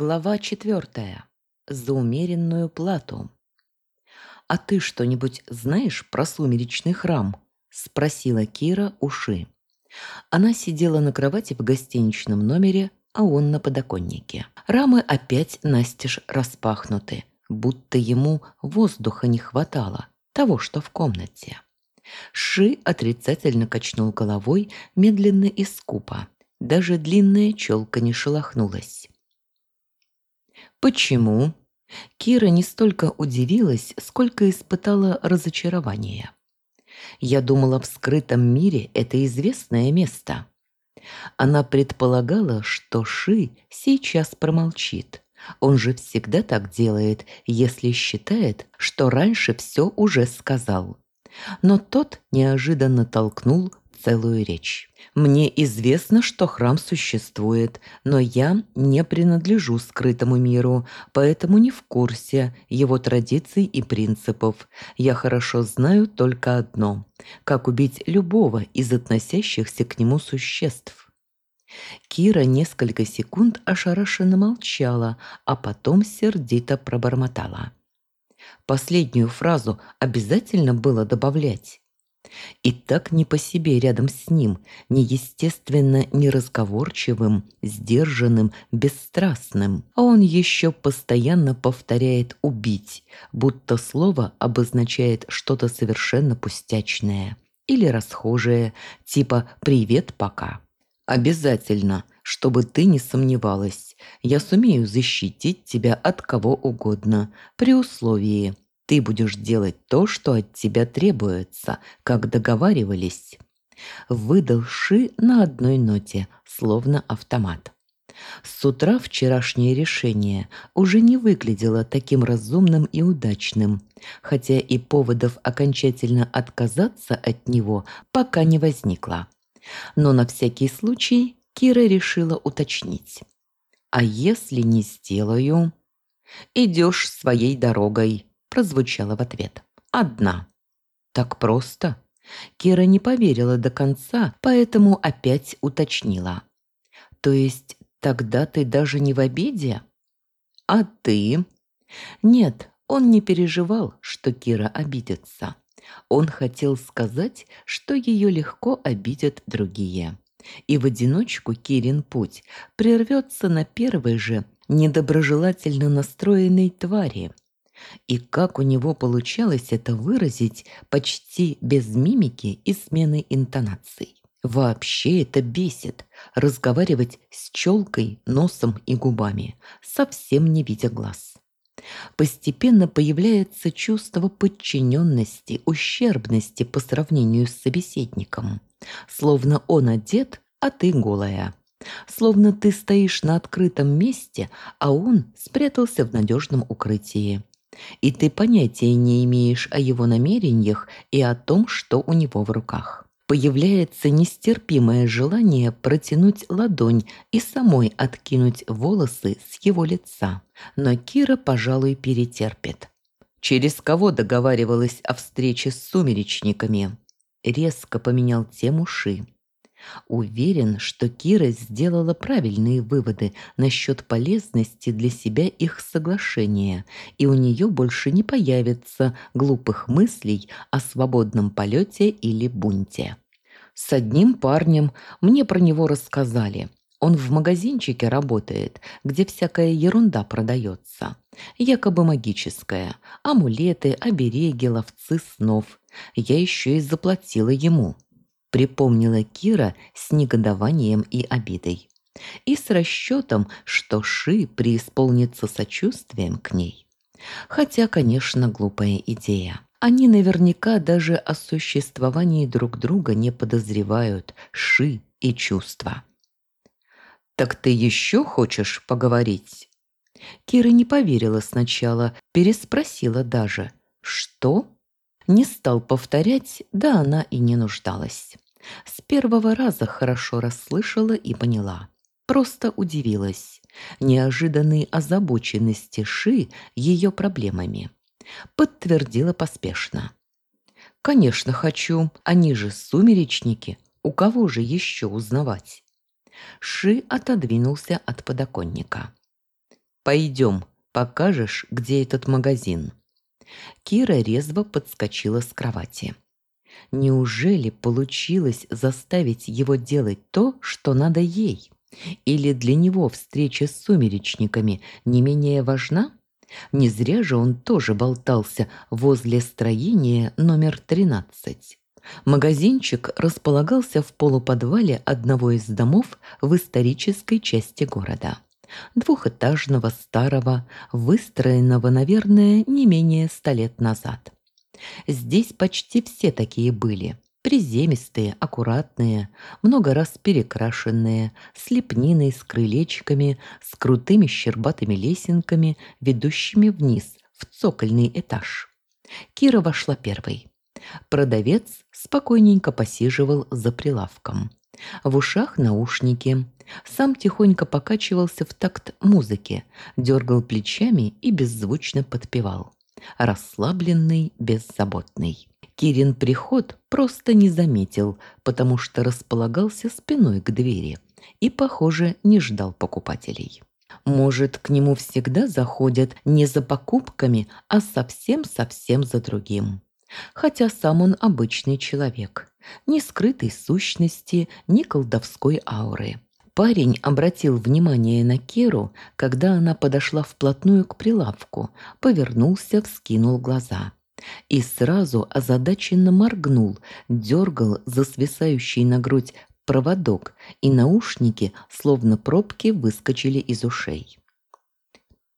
Глава четвертая. За умеренную плату. «А ты что-нибудь знаешь про сумеречный храм?» – спросила Кира Уши. Она сидела на кровати в гостиничном номере, а он на подоконнике. Рамы опять настежь распахнуты, будто ему воздуха не хватало, того, что в комнате. Ши отрицательно качнул головой медленно и скупо. Даже длинная челка не шелохнулась. Почему? Кира не столько удивилась, сколько испытала разочарование. Я думала, в скрытом мире это известное место. Она предполагала, что Ши сейчас промолчит. Он же всегда так делает, если считает, что раньше все уже сказал. Но тот неожиданно толкнул целую речь. Мне известно, что храм существует, но я не принадлежу скрытому миру, поэтому не в курсе его традиций и принципов. Я хорошо знаю только одно – как убить любого из относящихся к нему существ. Кира несколько секунд ошарашенно молчала, а потом сердито пробормотала. Последнюю фразу обязательно было добавлять. И так не по себе рядом с ним, неестественно неразговорчивым, сдержанным, бесстрастным. А он еще постоянно повторяет «убить», будто слово обозначает что-то совершенно пустячное или расхожее, типа «привет, пока». Обязательно, чтобы ты не сомневалась. Я сумею защитить тебя от кого угодно, при условии – ты будешь делать то, что от тебя требуется, как договаривались. Выдал Ши на одной ноте, словно автомат. С утра вчерашнее решение уже не выглядело таким разумным и удачным, хотя и поводов окончательно отказаться от него пока не возникло. Но на всякий случай Кира решила уточнить. «А если не сделаю?» «Идешь своей дорогой», прозвучало в ответ. «Одна». «Так просто?» Кира не поверила до конца, поэтому опять уточнила. «То есть тогда ты даже не в обиде?» «А ты?» Нет, он не переживал, что Кира обидится. Он хотел сказать, что ее легко обидят другие. И в одиночку Кирин путь прервется на первой же недоброжелательно настроенной твари – и как у него получалось это выразить почти без мимики и смены интонаций. Вообще это бесит. Разговаривать с челкой, носом и губами, совсем не видя глаз. Постепенно появляется чувство подчиненности, ущербности по сравнению с собеседником. Словно он одет, а ты голая. Словно ты стоишь на открытом месте, а он спрятался в надежном укрытии и ты понятия не имеешь о его намерениях и о том, что у него в руках. Появляется нестерпимое желание протянуть ладонь и самой откинуть волосы с его лица. Но Кира, пожалуй, перетерпит. Через кого договаривалась о встрече с сумеречниками? Резко поменял тему Ши. Уверен, что Кира сделала правильные выводы насчет полезности для себя их соглашения, и у нее больше не появится глупых мыслей о свободном полете или бунте. С одним парнем мне про него рассказали. Он в магазинчике работает, где всякая ерунда продается. Якобы магическая. Амулеты, обереги, ловцы снов. Я еще и заплатила ему припомнила Кира с негодованием и обидой. И с расчетом, что Ши преисполнится сочувствием к ней. Хотя, конечно, глупая идея. Они наверняка даже о существовании друг друга не подозревают Ши и чувства. «Так ты еще хочешь поговорить?» Кира не поверила сначала, переспросила даже. «Что?» Не стал повторять, да она и не нуждалась. С первого раза хорошо расслышала и поняла. Просто удивилась. Неожиданной озабоченности Ши ее проблемами. Подтвердила поспешно. «Конечно хочу. Они же сумеречники. У кого же еще узнавать?» Ши отодвинулся от подоконника. Пойдем, покажешь, где этот магазин». Кира резво подскочила с кровати. Неужели получилось заставить его делать то, что надо ей? Или для него встреча с сумеречниками не менее важна? Не зря же он тоже болтался возле строения номер 13. Магазинчик располагался в полуподвале одного из домов в исторической части города. Двухэтажного, старого, выстроенного, наверное, не менее ста лет назад. Здесь почти все такие были. Приземистые, аккуратные, много раз перекрашенные, с лепниной, с крылечками, с крутыми щербатыми лесенками, ведущими вниз, в цокольный этаж. Кира вошла первой. Продавец спокойненько посиживал за прилавком. В ушах наушники. Сам тихонько покачивался в такт музыки, дергал плечами и беззвучно подпевал. Расслабленный, беззаботный. Кирин приход просто не заметил, потому что располагался спиной к двери и, похоже, не ждал покупателей. Может, к нему всегда заходят не за покупками, а совсем-совсем за другим. Хотя сам он обычный человек. Ни скрытой сущности, ни колдовской ауры. Парень обратил внимание на Керу, когда она подошла вплотную к прилавку, повернулся, вскинул глаза. И сразу озадаченно моргнул, дергал за свисающий на грудь проводок, и наушники, словно пробки, выскочили из ушей.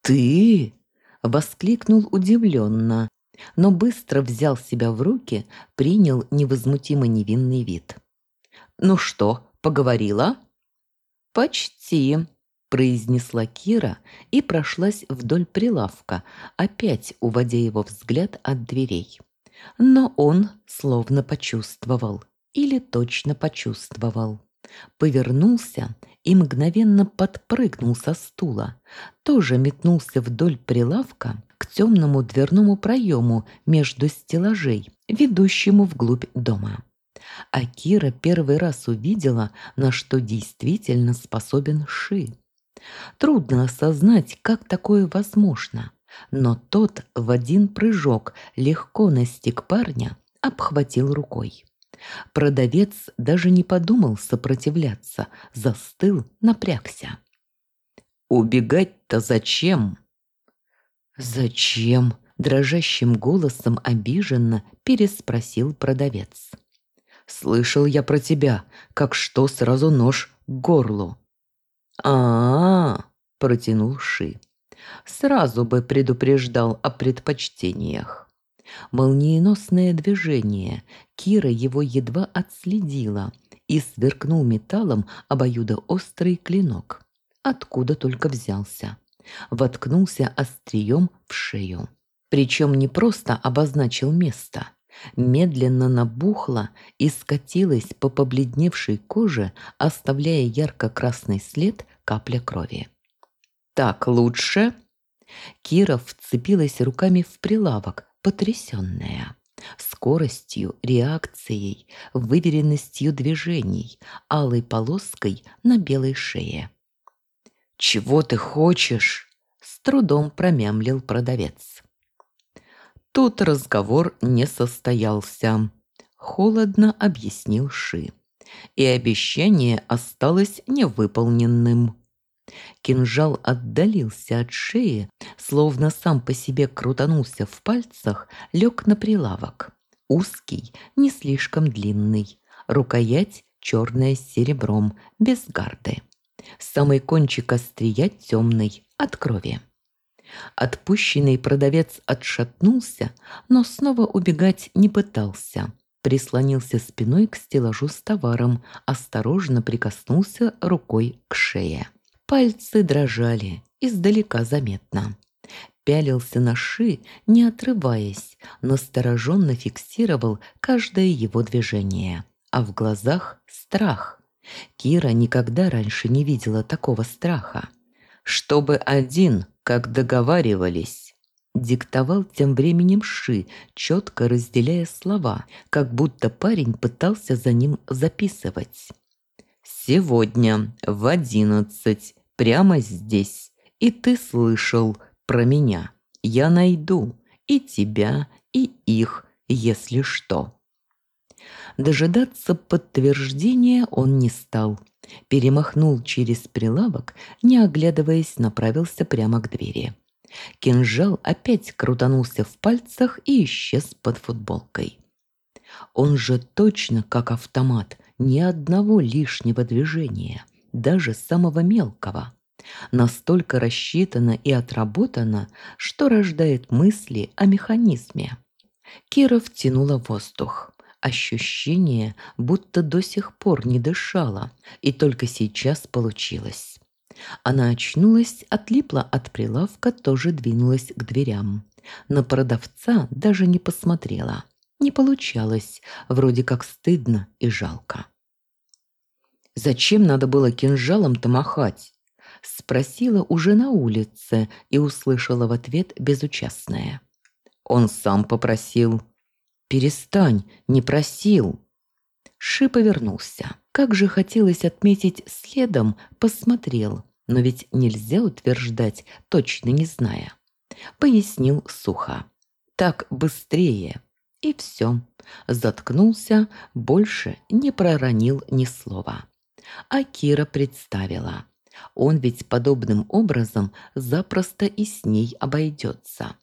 «Ты?» – воскликнул удивленно, но быстро взял себя в руки, принял невозмутимо невинный вид. «Ну что, поговорила?» «Почти», – произнесла Кира и прошлась вдоль прилавка, опять уводя его взгляд от дверей. Но он словно почувствовал, или точно почувствовал. Повернулся и мгновенно подпрыгнул со стула, тоже метнулся вдоль прилавка к темному дверному проему между стеллажей, ведущему вглубь дома. А Кира первый раз увидела, на что действительно способен Ши. Трудно осознать, как такое возможно, но тот в один прыжок легко настиг парня, обхватил рукой. Продавец даже не подумал сопротивляться, застыл, напрягся. «Убегать-то зачем?» «Зачем?» – дрожащим голосом обиженно переспросил продавец. Слышал я про тебя, как что сразу нож к горлу. А, -а, -а протянул Ши. Сразу бы предупреждал о предпочтениях. Молниеносное движение, Кира его едва отследила и сверкнул металлом обоюдоострый клинок. Откуда только взялся. Воткнулся острием в шею. Причем не просто обозначил место, медленно набухла и скатилась по побледневшей коже, оставляя ярко-красный след капля крови. «Так лучше?» Кира вцепилась руками в прилавок, потрясенная. Скоростью, реакцией, выверенностью движений, алой полоской на белой шее. «Чего ты хочешь?» – с трудом промямлил продавец. Тут разговор не состоялся. Холодно объяснил Ши. И обещание осталось невыполненным. Кинжал отдалился от шеи, словно сам по себе крутанулся в пальцах, лег на прилавок. Узкий, не слишком длинный. Рукоять черная с серебром, без гарды. Самый кончик острия темный, от крови. Отпущенный продавец отшатнулся, но снова убегать не пытался. Прислонился спиной к стеллажу с товаром, осторожно прикоснулся рукой к шее. Пальцы дрожали, издалека заметно. Пялился на ши, не отрываясь, настороженно фиксировал каждое его движение. А в глазах страх. Кира никогда раньше не видела такого страха. «Чтобы один как договаривались. Диктовал тем временем Ши, четко разделяя слова, как будто парень пытался за ним записывать. «Сегодня в одиннадцать, прямо здесь, И ты слышал про меня. Я найду и тебя, и их, если что. Дожидаться подтверждения он не стал. Перемахнул через прилавок, не оглядываясь, направился прямо к двери. Кинжал опять крутанулся в пальцах и исчез под футболкой. Он же точно как автомат, ни одного лишнего движения, даже самого мелкого. Настолько рассчитано и отработано, что рождает мысли о механизме. Кира втянула воздух. Ощущение, будто до сих пор не дышала, и только сейчас получилось. Она очнулась, отлипла от прилавка, тоже двинулась к дверям. На продавца даже не посмотрела. Не получалось, вроде как стыдно и жалко. «Зачем надо было кинжалом-то махать?» Спросила уже на улице и услышала в ответ безучастное. Он сам попросил. «Перестань, не просил». Ши повернулся. Как же хотелось отметить следом, посмотрел, но ведь нельзя утверждать, точно не зная. Пояснил сухо. «Так быстрее». И все. Заткнулся, больше не проронил ни слова. А Кира представила. Он ведь подобным образом запросто и с ней обойдется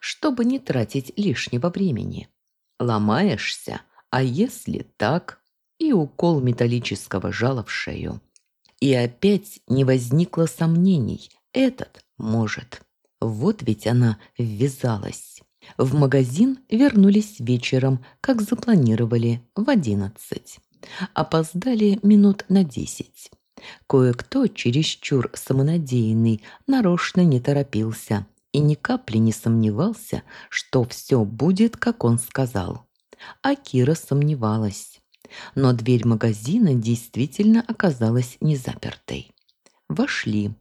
чтобы не тратить лишнего времени. Ломаешься, а если так? И укол металлического жала в шею. И опять не возникло сомнений. Этот может. Вот ведь она ввязалась. В магазин вернулись вечером, как запланировали, в одиннадцать. Опоздали минут на десять. Кое-кто, чересчур самонадеянный, нарочно не торопился, и ни капли не сомневался, что все будет, как он сказал. А Кира сомневалась. Но дверь магазина действительно оказалась незапертой. Вошли.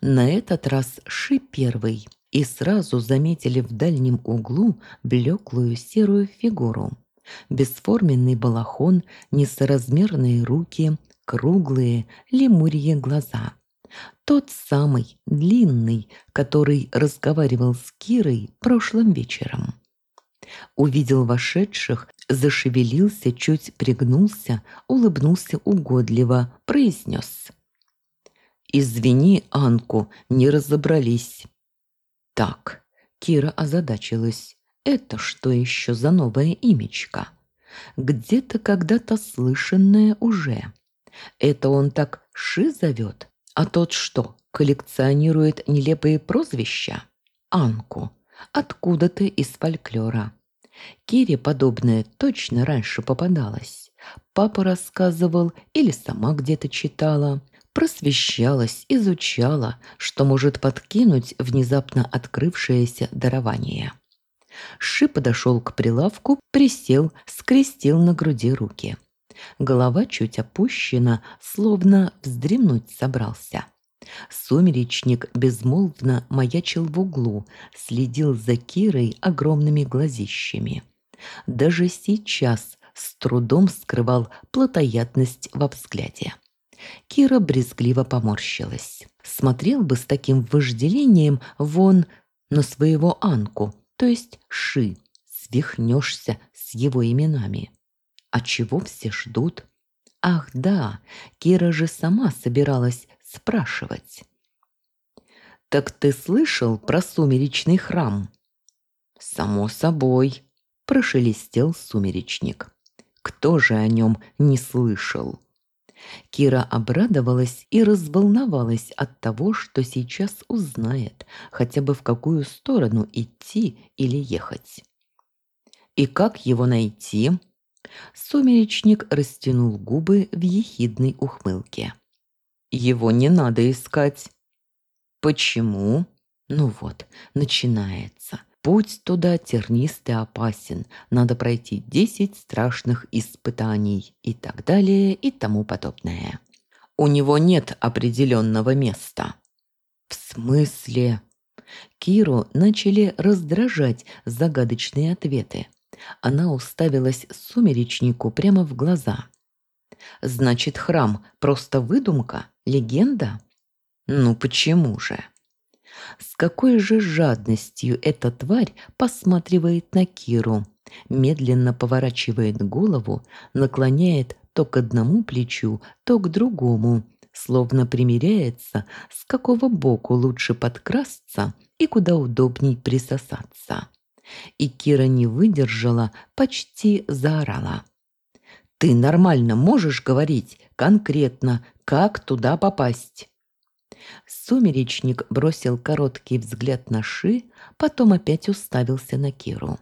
На этот раз Ши первый и сразу заметили в дальнем углу блеклую серую фигуру. Бесформенный балахон, несоразмерные руки, круглые лемурьи глаза – тот самый, длинный, который разговаривал с Кирой прошлым вечером. Увидел вошедших, зашевелился, чуть пригнулся, улыбнулся угодливо, произнес. «Извини, Анку, не разобрались». «Так», — Кира озадачилась, «это что еще за новое имечко?» «Где-то когда-то слышанное уже. Это он так Ши зовет?» А тот что, коллекционирует нелепые прозвища? Анку. Откуда-то из фольклора. Кире подобное точно раньше попадалось. Папа рассказывал или сама где-то читала. Просвещалась, изучала, что может подкинуть внезапно открывшееся дарование. Ши подошел к прилавку, присел, скрестил на груди руки. Голова чуть опущена, словно вздремнуть собрался. Сумеречник безмолвно маячил в углу, следил за Кирой огромными глазищами. Даже сейчас с трудом скрывал плотоядность во взгляде. Кира брезгливо поморщилась. Смотрел бы с таким вожделением вон на своего Анку, то есть Ши. Свихнешься с его именами. А чего все ждут? Ах, да, Кира же сама собиралась спрашивать. «Так ты слышал про сумеречный храм?» «Само собой», – прошелестел сумеречник. «Кто же о нем не слышал?» Кира обрадовалась и разволновалась от того, что сейчас узнает, хотя бы в какую сторону идти или ехать. «И как его найти?» Сумеречник растянул губы в ехидной ухмылке. «Его не надо искать». «Почему?» «Ну вот, начинается. Путь туда тернист и опасен. Надо пройти десять страшных испытаний и так далее и тому подобное. У него нет определенного места». «В смысле?» Киру начали раздражать загадочные ответы. Она уставилась сумеречнику прямо в глаза. «Значит, храм – просто выдумка? Легенда?» «Ну почему же?» С какой же жадностью эта тварь посматривает на Киру, медленно поворачивает голову, наклоняет то к одному плечу, то к другому, словно примиряется, с какого боку лучше подкрасться и куда удобней присосаться. И Кира не выдержала, почти заорала. «Ты нормально можешь говорить конкретно, как туда попасть?» Сумеречник бросил короткий взгляд на Ши, потом опять уставился на Киру.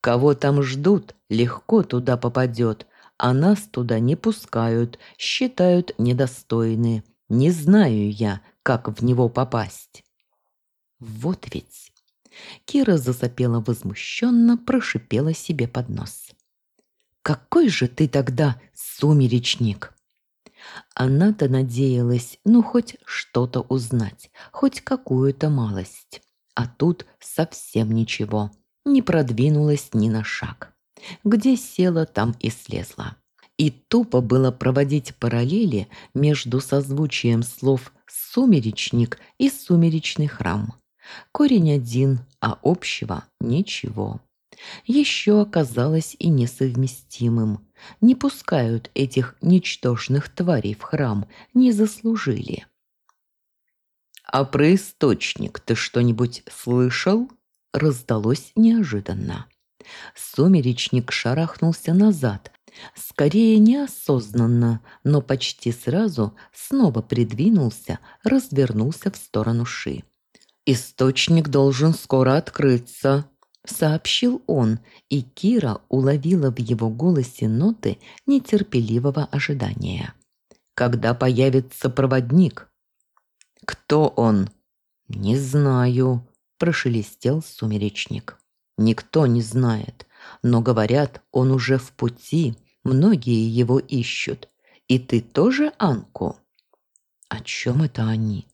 «Кого там ждут, легко туда попадет, а нас туда не пускают, считают недостойны. Не знаю я, как в него попасть». «Вот ведь!» Кира засопела возмущенно, прошипела себе под нос. «Какой же ты тогда сумеречник!» Она-то надеялась, ну, хоть что-то узнать, хоть какую-то малость. А тут совсем ничего. Не продвинулась ни на шаг. Где села, там и слезла. И тупо было проводить параллели между созвучием слов «сумеречник» и «сумеречный храм». Корень один, а общего ничего. Еще оказалось и несовместимым. Не пускают этих ничтожных тварей в храм, не заслужили. «А про источник ты что-нибудь слышал?» Раздалось неожиданно. Сумеречник шарахнулся назад, скорее неосознанно, но почти сразу снова придвинулся, развернулся в сторону Ши. «Источник должен скоро открыться», – сообщил он, и Кира уловила в его голосе ноты нетерпеливого ожидания. «Когда появится проводник?» «Кто он?» «Не знаю», – прошелестел сумеречник. «Никто не знает, но, говорят, он уже в пути, многие его ищут. И ты тоже, Анку?» «О чем это они?»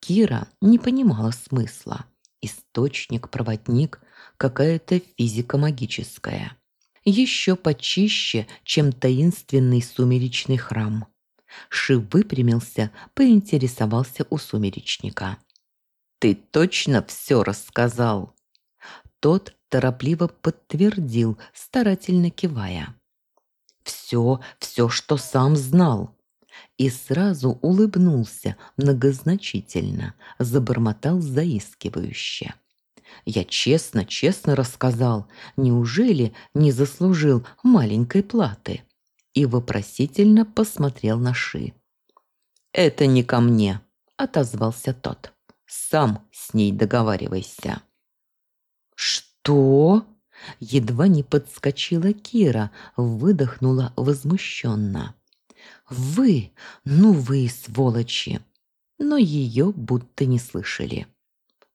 Кира не понимала смысла. Источник, проводник, какая-то физика магическая. Еще почище, чем таинственный сумеречный храм. Шив выпрямился, поинтересовался у сумеречника. «Ты точно все рассказал?» Тот торопливо подтвердил, старательно кивая. «Все, все, что сам знал и сразу улыбнулся многозначительно, забормотал заискивающе. Я честно, честно рассказал, неужели не заслужил маленькой платы? И вопросительно посмотрел на Ши. «Это не ко мне», — отозвался тот. «Сам с ней договаривайся». «Что?» Едва не подскочила Кира, выдохнула возмущенно. «Вы! Ну вы, сволочи!» Но ее будто не слышали.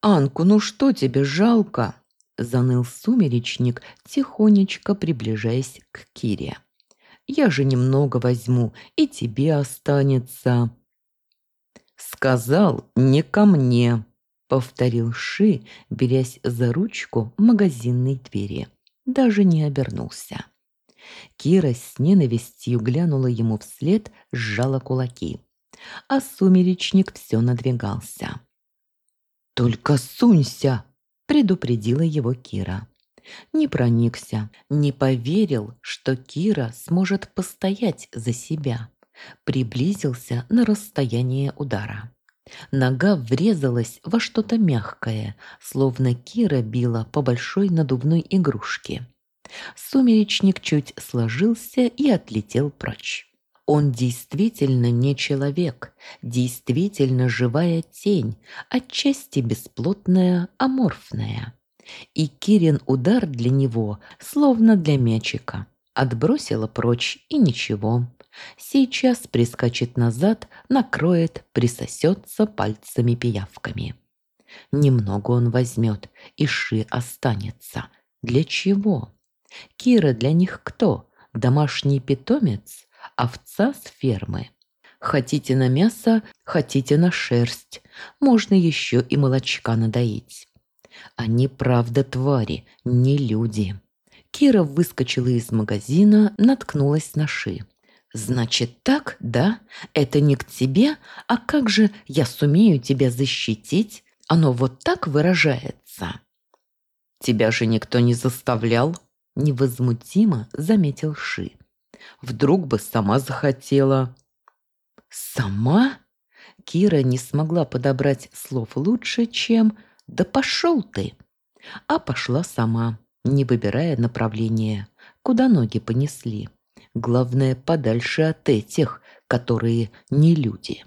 «Анку, ну что тебе жалко?» Заныл сумеречник, тихонечко приближаясь к Кире. «Я же немного возьму, и тебе останется». «Сказал, не ко мне», — повторил Ши, берясь за ручку магазинной двери. Даже не обернулся. Кира с ненавистью глянула ему вслед, сжала кулаки. А сумеречник все надвигался. «Только сунься!» – предупредила его Кира. Не проникся, не поверил, что Кира сможет постоять за себя. Приблизился на расстояние удара. Нога врезалась во что-то мягкое, словно Кира била по большой надувной игрушке. Сумеречник чуть сложился и отлетел прочь. Он действительно не человек, действительно живая тень, отчасти бесплотная, аморфная. И Кирин удар для него, словно для мячика. Отбросила прочь и ничего. Сейчас прискочит назад, накроет, присосется пальцами-пиявками. Немного он возьмет, и Ши останется. Для чего? Кира для них кто? Домашний питомец? Овца с фермы? Хотите на мясо, хотите на шерсть. Можно еще и молочка надоить. Они, правда, твари, не люди. Кира выскочила из магазина, наткнулась на Ши. «Значит так, да? Это не к тебе? А как же я сумею тебя защитить? Оно вот так выражается. Тебя же никто не заставлял, невозмутимо заметил Ши. Вдруг бы сама захотела. Сама? Кира не смогла подобрать слов лучше, чем «да пошел ты!» А пошла сама, не выбирая направления, куда ноги понесли. Главное, подальше от этих, которые не люди.